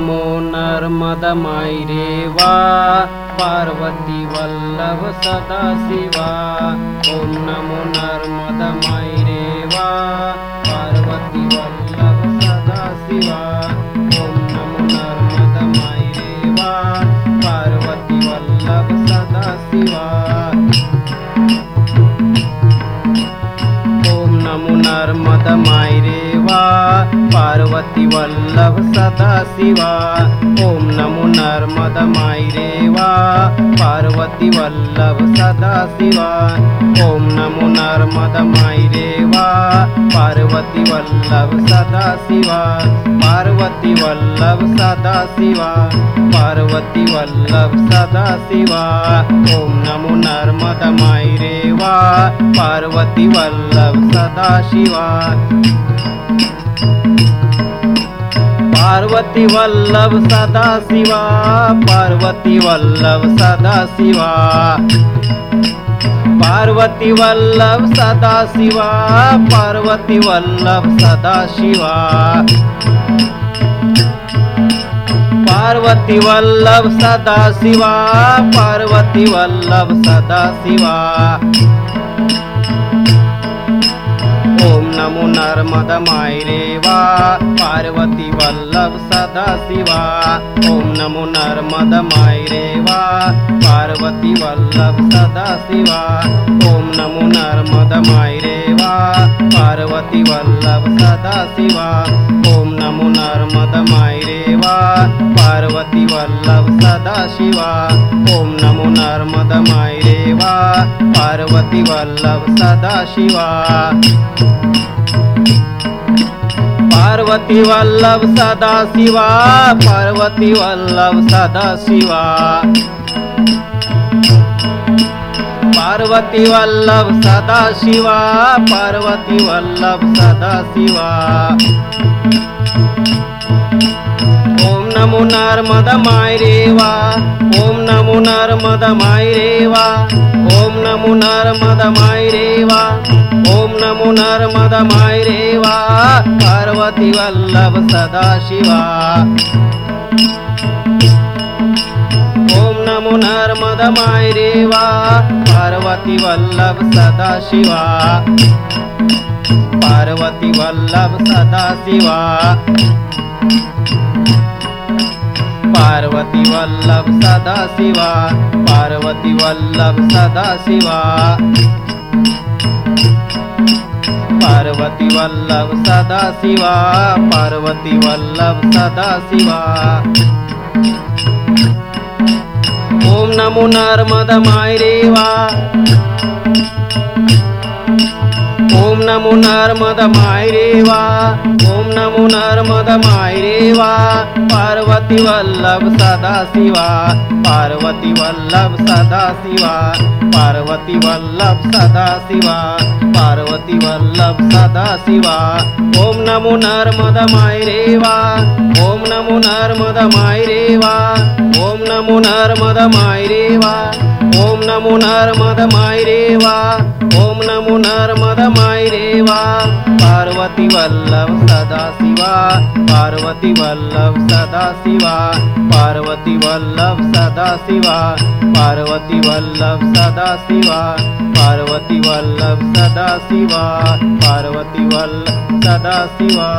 नमो नर्मदमायि रे वा पार्वती वल्लभ सदा शिवा ॐ नमो नर्मदमायि रे वा पार्वती वल्लभ सदा शिवा ॐ नमो वा पार्वती वल्लभ सदा शिवा। ॐ नमो नर्मदमायि रे वा पार्वती वल्लभ सदा शिवा। ॐ नमो नर्मदमायि रे वा पार्वती वल्लभ सदा शिवा पार्वती वल्लभ सदा शिवा पार्वती वल्लभ सदा शिवा। ॐ नमो नर्मदमायि रे वा पार्वती वल्लभ सदा शिवा। पार्वती वल्लभ सदा शिवा पार्वती वल्लभ सदा शिवा। पार्वती वल्लभ सदा शिवा पार्वती वल्लभ सदा शिवा पार्वती वल्लभ सदा शिवा, पार्वती वल्लभ सदा शिवा। ॐ नमो नर्मदमाय रे वा पार्वती वल्लभ सदा शिवा। ॐ नमो नर्मदमाय रे वा पार्वती वल्लभ सदा शिवा। ॐ नमो नर्मदमाय रे वा पार्वती वल्लभ सदा शिवा। ॐ नमो नर्मदमाय रे वा पार्वती वल्लभ सदा शिवा। ॐ नमो नर्मदमाय रे वा पार्वती वल्लभ सदा शिवा। पार्वती वल्लभ सदा शिवा। पार्वती वल्लभ सदा शिवा। पार्वती वल्लभ सदा शिवा। पार्वती वल्लभ सदा शिवा। नमो नर्मदमाय रे वा ॐ नमो वा नमो नर्मदमाय रे वा ॐ नमो नर्मदमाय रे वा पार्वती वल्लभ सदा शिवा। ॐ नमो नर्मदमाय रे वा पार्वती वल्लभ सदा शिवा। पार्वती वल्लभ सदा शिवा पार्वती वल्लभ सदा शिवा पार्वती वल्लभ सदा शिवा। पार्वती वल्लभ सदा शिवा पार्वती वल्लभ ॐ नमो नर्मदमाय रे वा ॐ नमो नर्मदमाय रे वा ॐ नमो नर्मदमाय रे वा पार्वती वल्लभ सदा शिवा। पार्वती वल्लभ सदा शिवा। पार्वती वल्लभ सदा शिवा। पार्वती वल्लभ सदा शिवा। ॐ नमो नर्मदमाय रे वा ॐ नमो नर्मदमाय रे वा ॐ नमो नर्मदमाय रे वा ॐ नमो नर्मदमाय रे वा ॐ नमो नर्मदमाय रे वा पार्वती वल्लभ सदा शिवा। पार्वती वल्लभ सदा शिवा। पार्वती वल्लभ सदा शिवा। पार्वती वल्लभ सदा शिवा। पार्वती वल्लभ सदा शिवा। पार्वती वल्लभ सदा शिवा